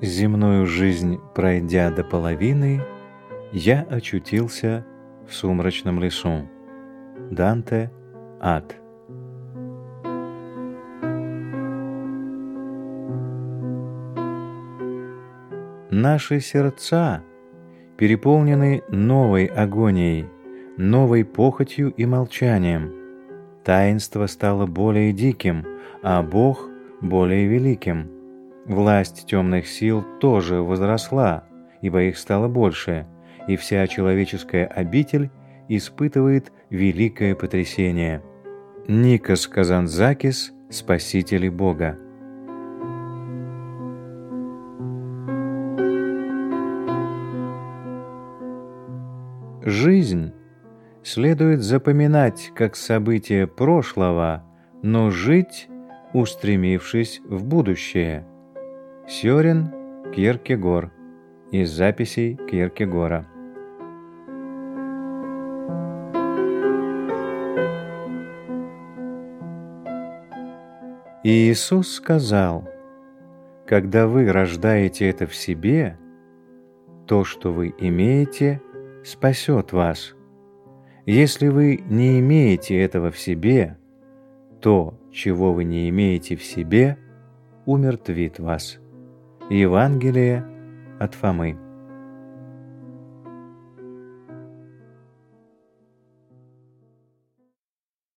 земную жизнь пройдя до половины, я очутился в сумрачном лесу. Данте Ад. Наши сердца переполнены новой агонией, новой похотью и молчанием. Таинство стало более диким, а Бог более великим. Власть темных сил тоже возросла, ибо их стало больше, и вся человеческая обитель испытывает великое потрясение. Никос Казанзакис, спасители Бога. Жизнь следует запоминать как событие прошлого, но жить, устремившись в будущее. Сёрен Киркегор из записей Киркегора. И Иисус сказал, когда вы рождаете это в себе, то, что вы имеете, спасет вас. Если вы не имеете этого в себе, то, чего вы не имеете в себе, умертвит вас. Евангелие от Фомы.